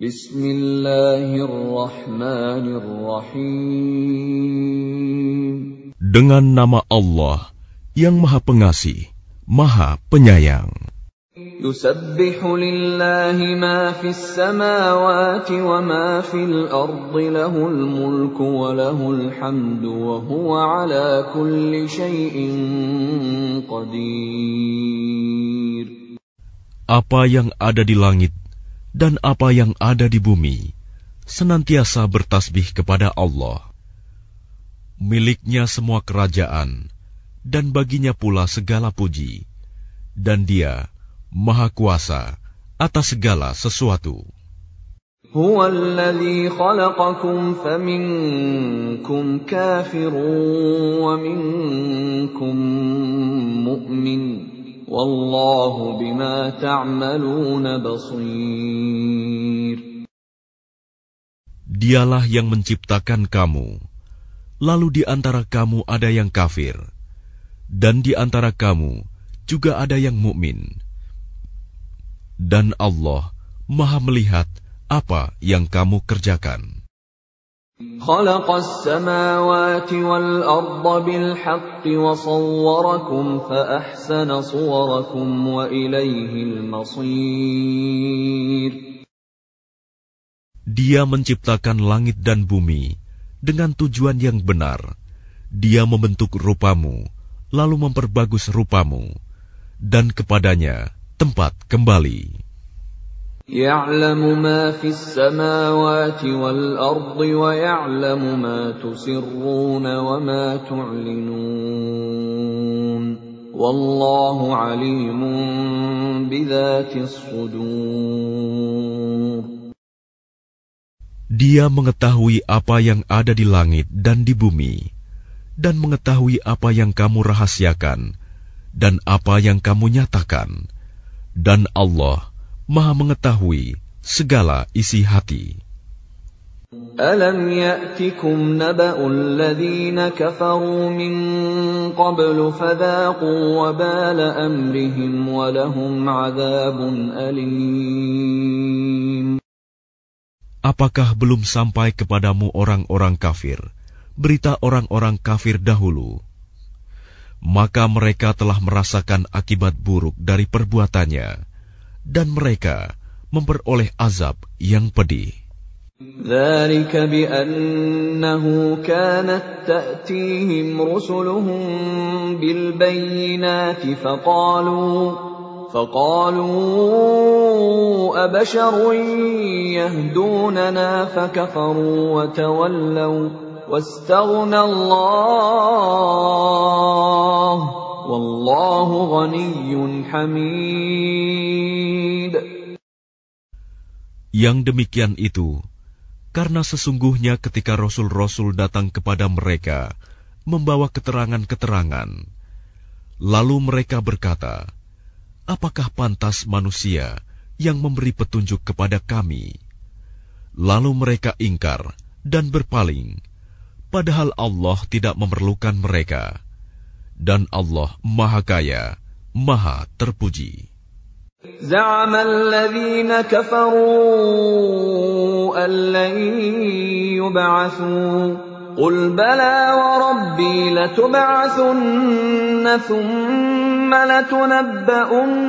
Bismillahirrahmanirrahim. Dengan nama Allah yang Maha Pengasih, Maha Penyayang. Yusabbihu lillahi ma fis samawati wa ma fil ardi lahul mulku wa lahul hamdu wa huwa ala kulli syai'in qadir. Apa yang ada di langit dan apa yang ada di bumi senantiasa bertasbih kepada Allah. Miliknya semua kerajaan dan baginya pula segala puji. Dan dia Maha Kuasa atas segala sesuatu. هو الذي خلقكم فمنكم كافر ومنكم مؤمن Dialah yang menciptakan kamu. Lalu di antara kamu ada yang kafir dan di antara kamu juga ada yang mukmin. Dan Allah Maha melihat apa yang kamu kerjakan. خلق السماوات والأرض بالحق وصوركم فأحسن صوركم وإليه المصير Dia menciptakan langit dan bumi dengan tujuan yang benar. Dia membentuk rupamu, lalu memperbagus rupamu, dan kepadanya tempat kembali. يعلم ما في السماوات والأرض ويعلم ما تسرون وما تعلنون والله عليم بذات الصدور Dia mengetahui apa yang ada di langit dan di bumi, dan mengetahui apa yang kamu rahasiakan dan apa yang kamu nyatakan, dan Allah Maha Mengetahui segala isi hati. ألم يأتكم نبأ الذين كفروا من قبل فذاقوا وبال أمرهم ولهم عذاب أليم Apakah belum sampai kepadamu orang-orang kafir, berita orang-orang kafir dahulu? Maka mereka telah merasakan akibat buruk dari perbuatannya, Dan mereka memperoleh azab yang pedih. ذلك بأنه كانت تأتيهم رسلهم بالبينات فقالوا فقالوا أبشر يهدوننا فكفروا وتولوا واستغنى الله Wallahu hamid. Yang demikian itu karena sesungguhnya ketika rasul-rasul datang kepada mereka membawa keterangan-keterangan. Lalu mereka berkata apakah pantas manusia yang memberi petunjuk kepada kami? Lalu mereka ingkar dan berpaling padahal Allah tidak memerlukan mereka dan Allah Maha Kaya, Maha Terpuji. زعم الذين كفروا أن لن يبعثوا قل بلى وربي لتبعثن ثم لتنبؤن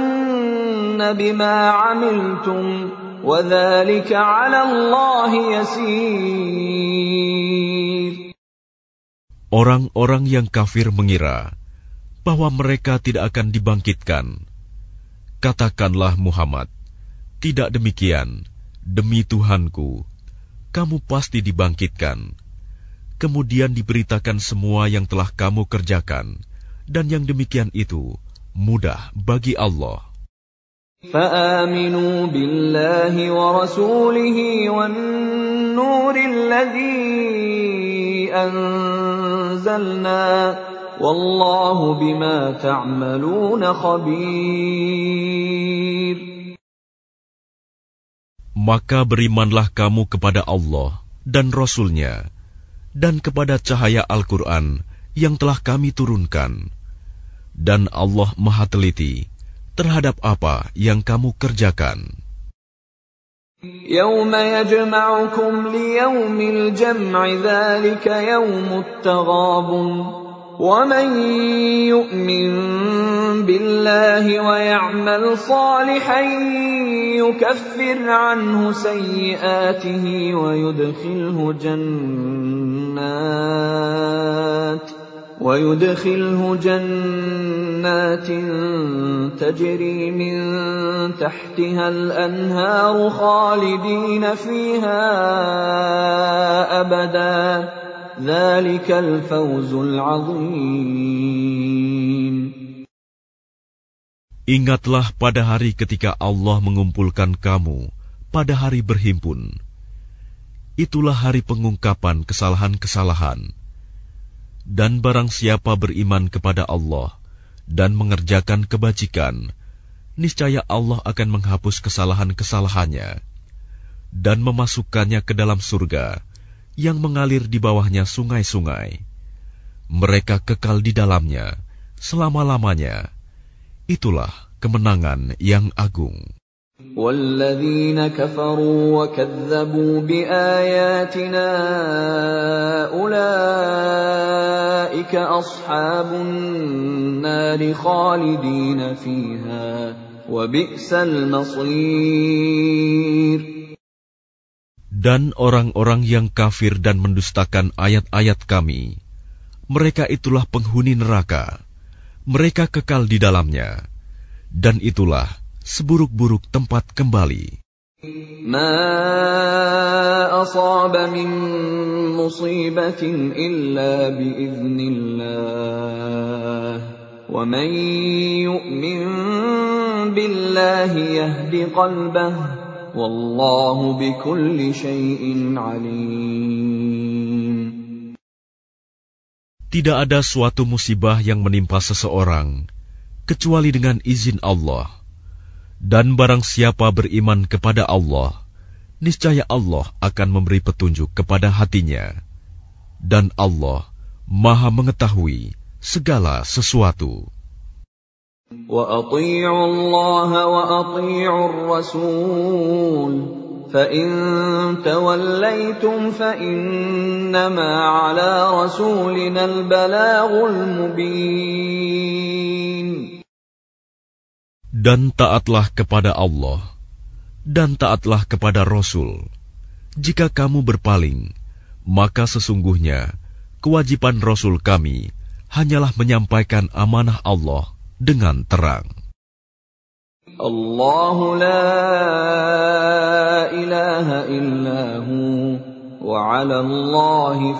بما عملتم وذلك على الله يسير Orang-orang yang kafir mengira bahwa mereka tidak akan dibangkitkan. Katakanlah Muhammad, tidak demikian, demi Tuhanku, kamu pasti dibangkitkan. Kemudian diberitakan semua yang telah kamu kerjakan, dan yang demikian itu mudah bagi Allah. فآمنوا بالله ورسوله والنور الذي أنزلنا والله بما تعملون خبير Maka berimanlah kamu kepada Allah dan Rasul-Nya, dan kepada cahaya Al-Quran yang telah kami turunkan. Dan Allah maha teliti terhadap apa yang kamu kerjakan. يوم يجمعكم ليوم الجمع ذلك يوم التغابن ومن يؤمن بالله ويعمل صالحا يكفر عنه سيئاته ويدخله جنات ويدخله جنات تجري من تحتها الانهار خالدين فيها ابدا Ingatlah pada hari ketika Allah mengumpulkan kamu pada hari berhimpun. Itulah hari pengungkapan kesalahan-kesalahan. Dan barang siapa beriman kepada Allah dan mengerjakan kebajikan, niscaya Allah akan menghapus kesalahan-kesalahannya dan memasukkannya ke dalam surga yang mengalir di bawahnya sungai-sungai. Mereka kekal di dalamnya selama-lamanya. Itulah kemenangan yang agung. والذين كفروا وكذبوا بآياتنا أولئك أصحاب النار خالدين فيها وبئس المصير dan orang-orang yang kafir dan mendustakan ayat-ayat kami, mereka itulah penghuni neraka. Mereka kekal di dalamnya, dan itulah seburuk-buruk tempat kembali. ما أصاب من مصيبة إلا بإذن الله ومن يؤمن بالله يهد قلبه tidak ada suatu musibah yang menimpa seseorang kecuali dengan izin Allah. Dan barang siapa beriman kepada Allah, niscaya Allah akan memberi petunjuk kepada hatinya. Dan Allah Maha mengetahui segala sesuatu. واطيعوا الله واطيعوا الرسول فان توليتم فانما على رسولنا البلاغ المبين Dan taatlah kepada Allah dan taatlah kepada Rasul. Jika kamu berpaling, maka sesungguhnya kewajiban Rasul kami hanyalah menyampaikan amanah Allah dengan terang. La ilaha illahu wa 'ala Allahi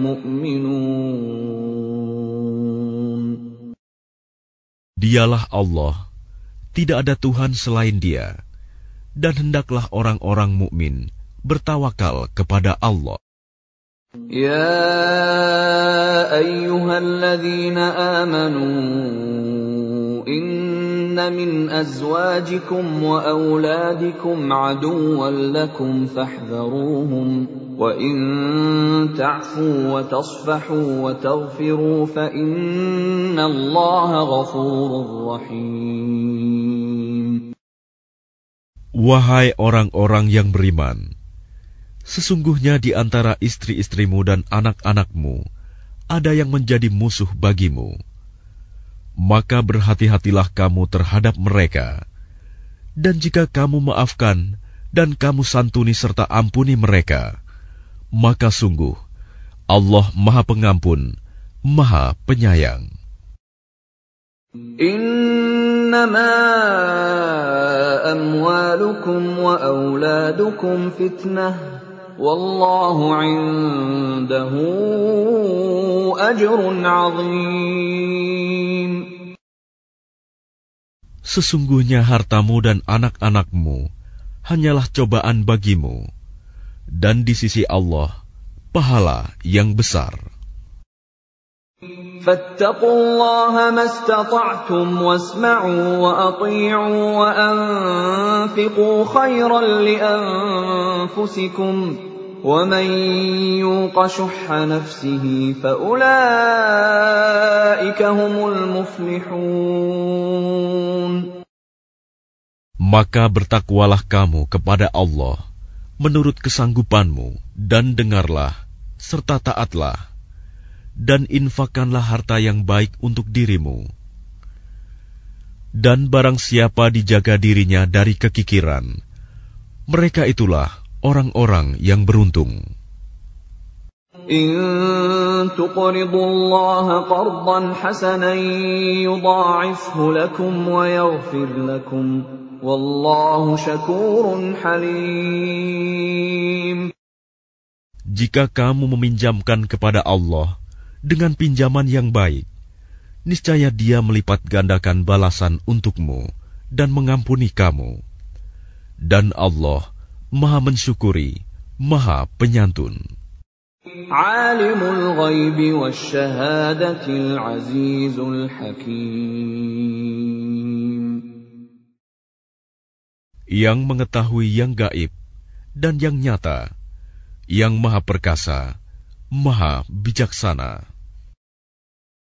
mu'minun. Dialah Allah, tidak ada Tuhan selain Dia, dan hendaklah orang-orang mukmin bertawakal kepada Allah. يا أيها الذين آمنوا إن من أزواجكم وأولادكم عدوا لكم فاحذروهم وإن تعفوا وتصفحوا وتغفروا فإن الله غفور رحيم. Wahai orang-orang yang beriman, Sesungguhnya di antara istri-istrimu dan anak-anakmu ada yang menjadi musuh bagimu. Maka berhati-hatilah kamu terhadap mereka. Dan jika kamu maafkan dan kamu santuni serta ampuni mereka, maka sungguh Allah Maha Pengampun, Maha Penyayang. Amwalukum wa auladukum fitnah Wallahu indahu ajrun azim. Sesungguhnya hartamu dan anak-anakmu hanyalah cobaan bagimu, dan di sisi Allah pahala yang besar. فاتقوا الله ما استطعتم واسمعوا واطيعوا وانفقوا خيرا لانفسكم ومن يوق شح نفسه فأولئك هم المفلحون Maka bertakwalah kamu kepada Allah menurut kesanggupanmu dan dengarlah serta taatlah dan infakkanlah harta yang baik untuk dirimu. Dan barang siapa dijaga dirinya dari kekikiran, mereka itulah orang-orang yang beruntung. إن تقرضوا الله قرضا حسنا يضاعفه لكم ويغفر لكم والله شكور حليم Jika kamu meminjamkan kepada Allah dengan pinjaman yang baik, niscaya Dia melipat gandakan balasan untukmu dan mengampuni kamu. Dan Allah Maha mensyukuri, Maha penyantun. Alimul ghaibi wasyahadatil azizul hakim. Yang mengetahui yang gaib dan yang nyata, yang maha perkasa, maha bijaksana.